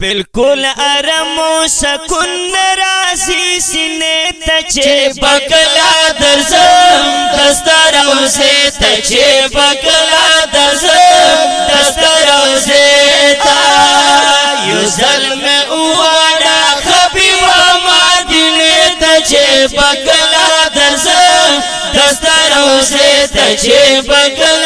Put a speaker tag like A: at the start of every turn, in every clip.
A: بلکل ارم و سکون نراسی سینے تچے بکلا درزم دستر او سے تچے بکلا درزم دستر او سے تا یو ظلم اوارا خبی واما دلے تچے بکلا درزم دستر او سے تچے بکلا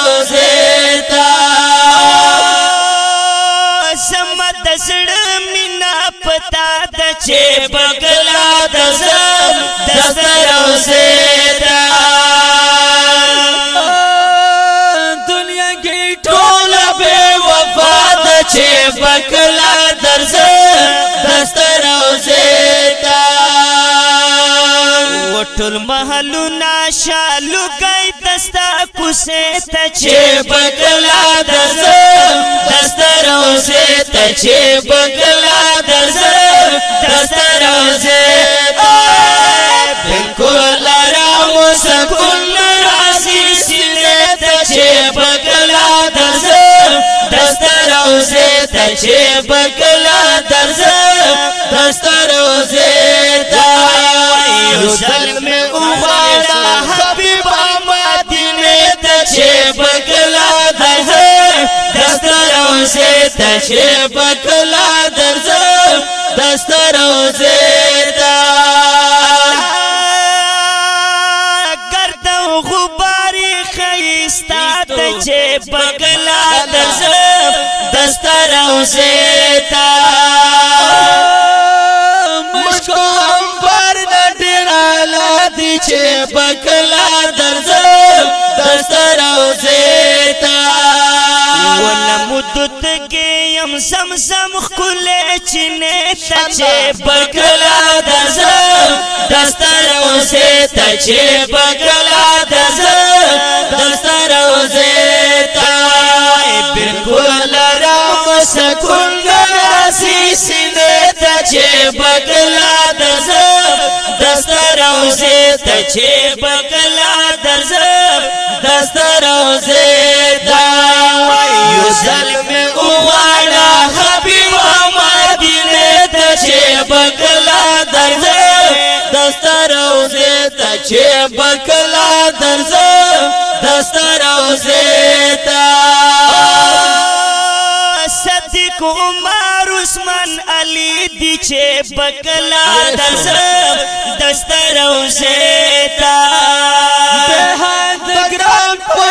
A: چې بغلا د زم
B: د سرو زیدا
A: دنیا کې ټول به وفات چې بغلا درز د سرو زیدا وټل محلو ناشالو گئی دستا کوسه ته چې بغلا درز د سرو زیدا چې بغلا درز दरोल राम दसरो बग़ दो ने बग़ा दो ब سترو زیرتا گردو غباری خیستا تچه بگلا دزب دسترو زیرتا مشکو هم پر ندر آلا دی چه بگلا خطوت کې يم سم سم خل چنه تچې بکلا دزر دستر اوسه تچې بکلا دزر دستر اوسه تا بالکل را سکون غراسی سینه تچې بکلا دزر دستر اوسه تچې بکلا چې بکلا درځم دستر او زیتا صدیق عمر عثمان علی دی چې بکلا درځم دستر او زیتا ته حد ګرام په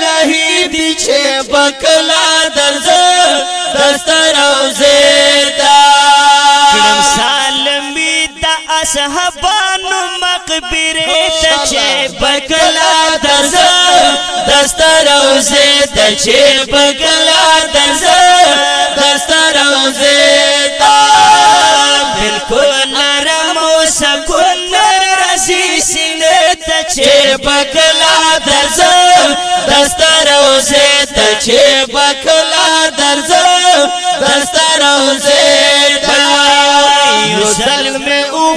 A: لهی دی چې بکلا درځم دستر او زیتا کړم سالمی د اصحاب بکلا دز دستر روزه د چې بکلا دز دستر روزه تا بالکل نرم او سکون رسی سینه ته چې بکلا دز دستر روزه ته چې بکلا دز دستر روزه تا یو سلم او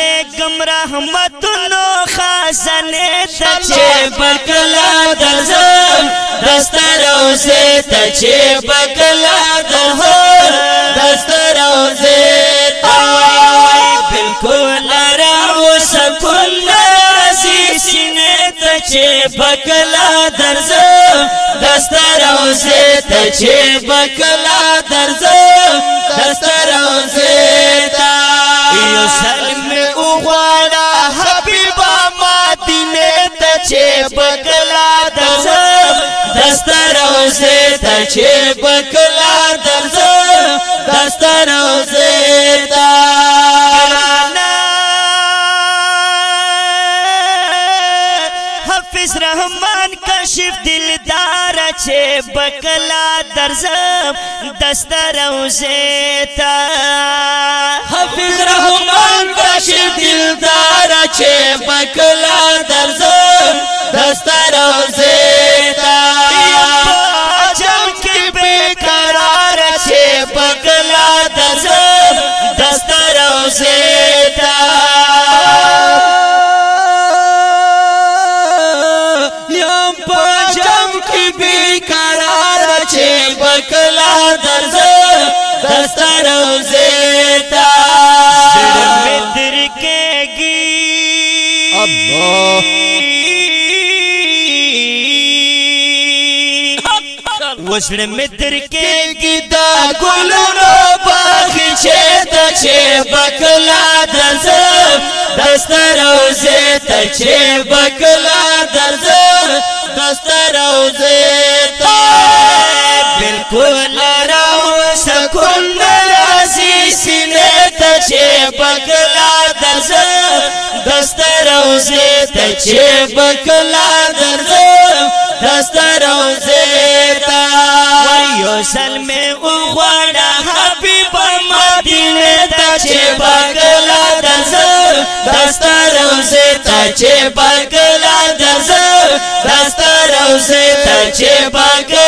A: رحمتونو خزانه ته چې بکلا دلزم دستر او زه ته چې بکلا دهور دستر او زه بالکل راو سکل نازی سینه ته چې بکلا درزم دستر او زه ته چې بکلا درزم دستر بکلا درجہ دسترو سے بکلا درجہ دسترو سے حفیظ رحمان کشف دلدار دلدار بکلا درجہ دسترو سے حفیظ رہمان رحمان کشف دلدار بکلا روزے تا درکے درکے گی گی دا متر کے گیتا دا چھے بکلا دست روزے تا چھے بکلا درج دسترو زیتا بالکل روزه ته چې بکلا درځم دست روزه تا وایو سلمه او غواړه حبيب مدینه ته چې بکلا درځم دست روزه ته چې بکلا درځم دست روزه ته چې بکلا